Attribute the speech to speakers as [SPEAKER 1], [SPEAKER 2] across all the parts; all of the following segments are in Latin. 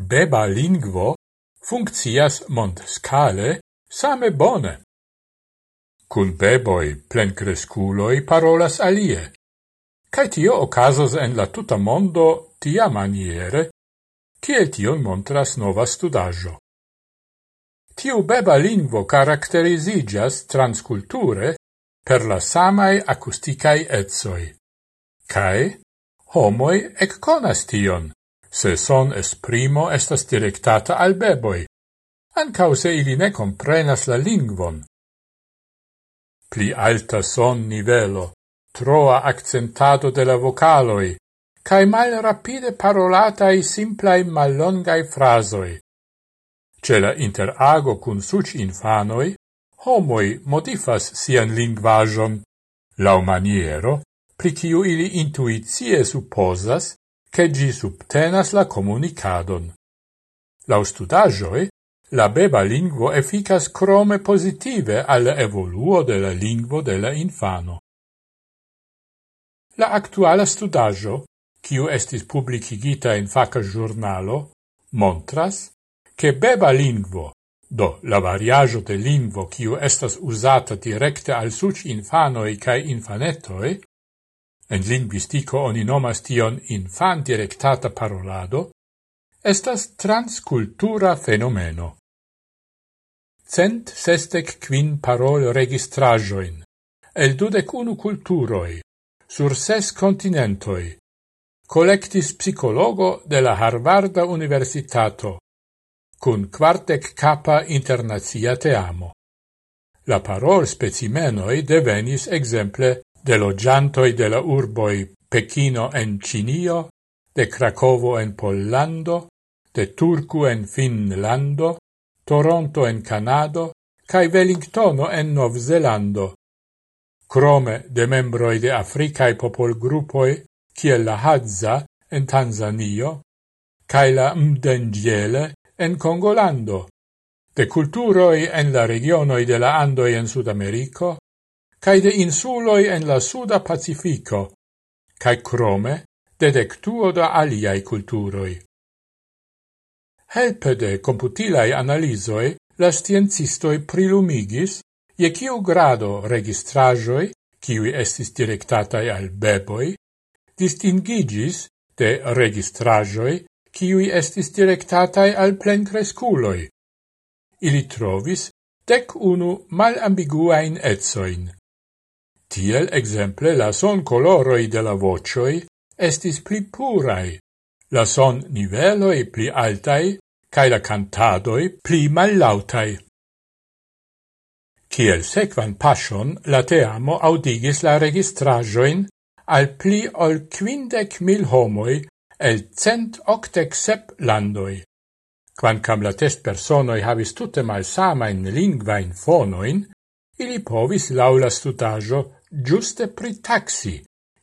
[SPEAKER 1] beba lingvo funkcias mondscale same bone. Cun beboi plencresculoi parolas alie, cae tio ocasas en la tuta mondo tia maniere, ciel tion montras nova studaggio. Tiu beba lingvo caracterizigas transculture per la samae acusticae etsoi, cae homoi ec conas tion se son esprimo estas directata al beboi, ancau se ili ne comprenas la lingvon. Pli alta son nivelo, troa accentado de la vocaloi, cae mal rapide parolatai simplai mallongai frasoi. Ce la interago cun suc infanoi, homoi modifas sian lingvajon, lau maniero, pri ciu ili intuizie supposas, che gi subtenas la comunicadon. Lau studagioi, la beba lingvo efficas crome positive al evoluo de la lingvo de la infano. La actuala studaggio, quiu estis publicigita in faca giornalo, montras che beba lingvo, do la variaggio de lingvo quiu estas usata directe al suc infanoi cae infanetoi, en linguistico oni nomas tion infan directata parolado, estas transcultura fenomeno. Cent sestec quin parol registrajoin, el dudec unu culturoi, sur ses continentoi, collectis psicologo de la Harvarda Universitato, cun quartec capa internazia teamo. La parol specimenoi devenis exemple de logiantoi de la urboi Pechino en Cinio, de Cracovo en Pollando, de Turku en Finlando, Toronto en Canado, cae Wellingtono en Novzelando. Crome de membroi de Africae popol gruppoi, kiel la Hadza en Tanzanio, cae la Mdengiele en Congolando, de culturoi en la regionoi de la Andoi en Sudamerico, cae de insuloi en la Suda Pacifico, cae crome de dectuo da aliai culturoi. Helpe de computilai analizoi, la sciencistoi prilumigis, je kiu grado registrajoi, ciui estis directatai al beboi, distingigis de registrajoi, kiui estis directatai al plencresculoi. Ili trovis dec unu malambiguain etsoin. Tiel exemple la son coloroi de la vocioi estis pli purai, la son niveloi pli altai, cae la cantadoi pli mallautai. Ciel sequan passion, la teamo audigis la registrajoin al pli ol quindec mil homoi el cent octec sep landoi. Quancam la test personoi havis tutte mal malsamain lingvain fonoin, ili povis laula stutajo giuste pritaxi,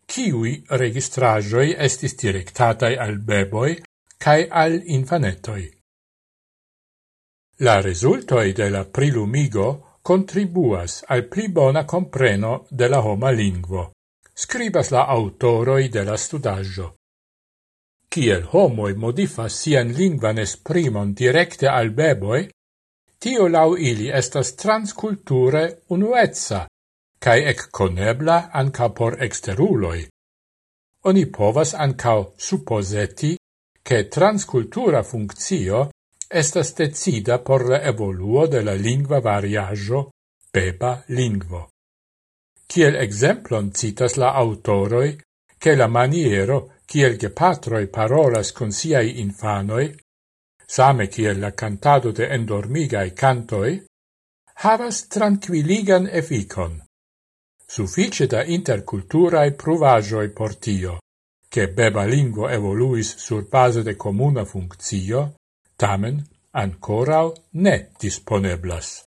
[SPEAKER 1] kiui registrajoi estis directatai al beboi cae al infanetoi. La resultoi de la prilumigo contribuas al pli bona compreno de la homa lingvo, scribas la autoroi de la studaggio. Ciel homoi modifas sian lingvan esprimon directe al beboi, tio lau ili estas transculture unuezza cae ec conebla anca por exteruloi. Oni povas ancao supposeti che transcultura funccio estas decida por la evoluo de la lingua variaggio beba lingvo. Kiel exemplon citas la autoroi che la maniero kiel gepatroi parolas con siai infanoi, same kiel la cantado de endormigai cantoi, havas tranquilligan efficon suffice da interculturae pruvagioi portio, che beba lingua evoluis sur base de comuna funccio, tamen ancorau ne disponeblas.